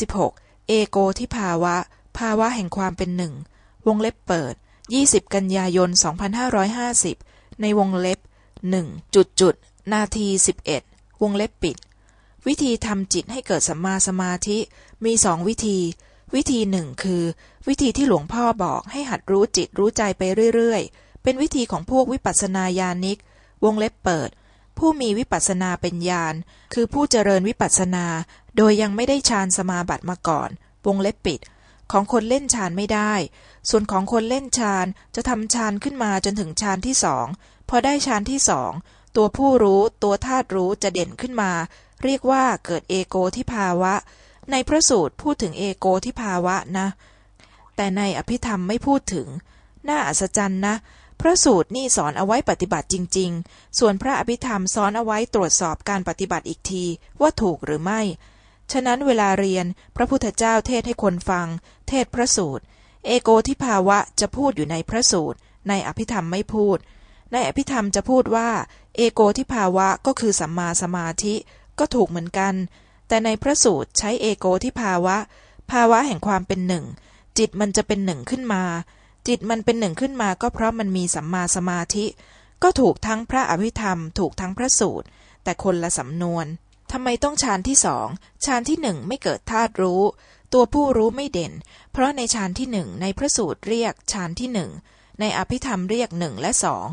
36. เอโกทิภาวะ ภาวะแห่งความเป็นหนึ่ง วงเล็บเปิด 20 กันยายน 2550 ในวงเล็บหนึ่งจุดจุด นาที 11 วงเล็บปิด วิธีทำจิตให้เกิดสัมมาสมาธิมีสองวิธี วิธีหนึ่งคือ วิธีที่หลวงพ่อบอกให้หัดรู้จิตรู้ใจไปเรื่อย ๆ เป็นวิธีของพวกวิปัสสนาญาณิก วงเล็บเปิด ผู้มีวิปัสสนาเป็นญาณคือผู้เจริญวิปัสสนา โดยยังไม่ได้ฌานสมาบัติมาก่อน วงเล็บปิด ของคนเล่นฌานไม่ได้ ส่วนของคนเล่นฌานจะทำฌานขึ้นมาจนถึงฌานที่สอง พอได้ฌานที่สอง ตัวผู้รู้ตัวธาตุรู้จะเด่นขึ้นมา เรียกว่าเกิดเอโกที่ภาวะ ในพระสูตรพูดถึงเอโกที่ภาวะนะ แต่ในอภิธรรมไม่พูดถึง น่าอัศจรรย์นะ พระสูตรนี่สอนเอาไว้ปฏิบัติจริง ๆ ส่วนพระอภิธรรมสอนเอาไว้ตรวจสอบการปฏิบัติอีกทีว่าถูกหรือไม่ ฉะนั้นเวลาเรียนพระพุทธเจ้าเทศให้คนฟัง เทศพระสูตร เอโกที่ภาวะจะพูดอยู่ในพระสูตร ในอภิธรรมไม่พูด ในอภิธรรมจะพูดว่า เอโกที่ภาวะก็คือสัมมาสมาธิก็ถูกเหมือนกัน แต่ในพระสูตรใช้เอโกที่ภาวะ ภาวะแห่งความเป็นหนึ่ง จิตมันจะเป็นหนึ่งขึ้นมา จิตมันเป็นหนึ่งขึ้นมาก็เพราะมันมีสัมมาสมาธิ ก็ถูกทั้งพระอภิธรรม ถูกทั้งพระสูตร แต่คนละสำนวนทำไมต้องฌานที่สองฌานที่หนึ่งไม่เกิดธาตุรู้ ตัวผู้รู้ไม่เด่น เพราะในฌานที่หนึ่งในพระสูตรเรียกฌานที่หนึ่งในอภิธรรมเรียกหนึ่งและสอง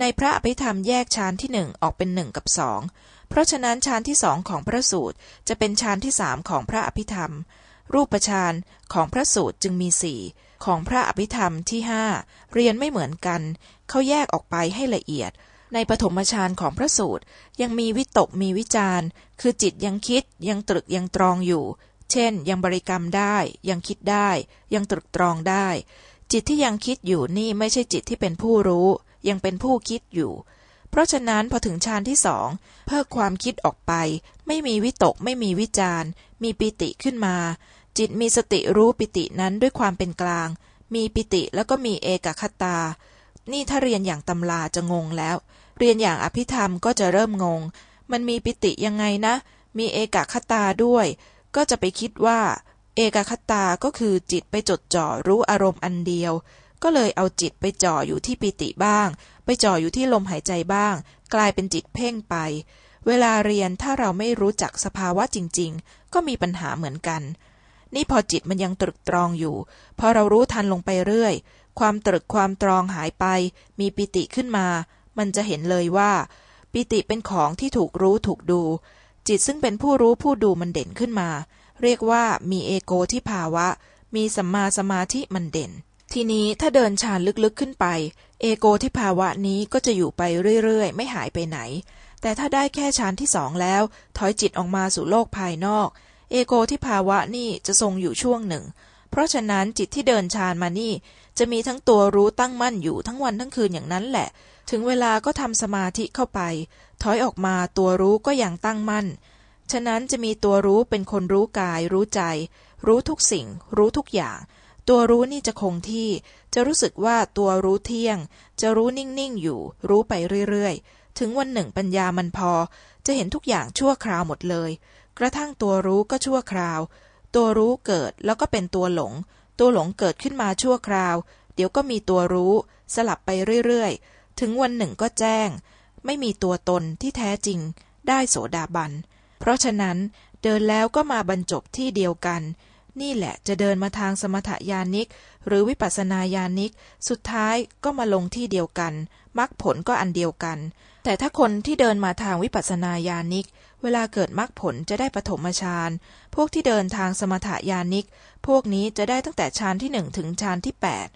ในพระอภิธรรมแยกฌานที่หนึ่งออกเป็นหนึ่งกับสองเพราะฉะนั้นฌานที่สองของพระสูตรจะเป็นฌานที่สามของพระอภิธรรม รูปฌานของพระสูตรจึงมีสี่ ของพระอภิธรรมที่ห้าเรียนไม่เหมือนกัน เขาแยกออกไปให้ละเอียด ในปฐมฌานของพระสูตร ยังมีวิตกมีวิจารคือจิตยังคิดยังตรึกยังตรองอยู่ เช่น ยังบริกรรมได้ยังคิดได้ ยังตรึกตรองได้ จิตที่ยังคิดอยู่นี่ไม่ใช่จิตที่เป็นผู้รู้ ยังเป็นผู้คิดอยู่ เพราะฉะนั้นพอถึงฌานที่สองเพิกความคิดออกไป ไม่มีวิตกไม่มีวิจารมีปิติขึ้นมา จิตมีสติรู้ปิตินั้นด้วยความเป็นกลาง มีปิติแล้วก็มีเอกคตา นี่ถ้าเรียนอย่างตำราจะงงแล้ว เรียนอย่างอภิธรรมก็จะเริ่มงง มันมีปิติยังไงนะ มีเอกคตาด้วย ก็จะไปคิดว่า เอกคตาก็คือจิตไปจดจ่อรู้อารมณ์อันเดียว ก็เลยเอาจิตไปจ่ออยู่ที่ปิติบ้าง ไปจ่ออยู่ที่ลมหายใจบ้าง กลายเป็นจิตเพ่งไป เวลาเรียนถ้าเราไม่รู้จักสภาวะจริง ๆ ก็มีปัญหาเหมือนกัน นี่พอจิตมันยังตรึกตรองอยู่ พอเรารู้ทันลงไปเรื่อย ความตรึกความตรองหายไป มีปิติขึ้นมา มันจะเห็นเลยว่า ปิติเป็นของที่ถูกรู้ถูกดู จิตซึ่งเป็นผู้รู้ผู้ดูมันเด่นขึ้นมา เรียกว่ามีเอโกที่ภาวะ มีสัมมาสมาธิมันเด่น ทีนี้ถ้าเดินฌานลึกๆขึ้นไป เอโกที่ภาวะนี้ก็จะอยู่ไปเรื่อยๆ ไม่หายไปไหนแต่ถ้าได้แค่ฌานที่สองแล้ว ถอยจิตออกมาสู่โลกภายนอก เอโกที่ภาวะนี่จะทรงอยู่ช่วงหนึ่ง เพราะฉะนั้นจิตที่เดินฌานมานี่ จะมีทั้งตัวรู้ตั้งมั่นอยู่ทั้งวันทั้งคืนอย่างนั้นแหละ ถึงเวลาก็ทำสมาธิเข้าไป ถอยออกมาตัวรู้ก็ยังตั้งมั่น ฉะนั้นจะมีตัวรู้เป็นคนรู้กาย รู้ใจ รู้ทุกสิ่ง รู้ทุกอย่าง ตัวรู้นี่จะคงที่ จะรู้สึกว่าตัวรู้เที่ยง จะรู้นิ่งๆอยู่ รู้ไปเรื่อยๆ ถึงวันหนึ่งปัญญามันพอ จะเห็นทุกอย่างชั่วคราวหมดเลย กระทั่งตัวรู้ก็ชั่วคราว ตัวรู้เกิดแล้วก็เป็นตัวหลง ตัวหลงเกิดขึ้นมาชั่วคราว เดี๋ยวก็มีตัวรู้ สลับไปเรื่อยๆ ถึงวันหนึ่งก็แจ้ง ไม่มีตัวตนที่แท้จริง ได้โสดาบัน เพราะฉะนั้นเดินแล้วก็มาบรรจบที่เดียวกัน นี่แหละจะเดินมาทางสมถยานิก หรือวิปัสสนาญาณิก สุดท้ายก็มาลงที่เดียวกันมรรคผลก็อันเดียวกัน แต่ถ้าคนที่เดินมาทางวิปัสสนาญาณิก เวลาเกิดมรรคผลจะได้ปฐมฌาน พวกที่เดินทางสมถยานิก พวกนี้จะได้ตั้งแต่ฌานที่หนึ่งถึงฌานที่แปด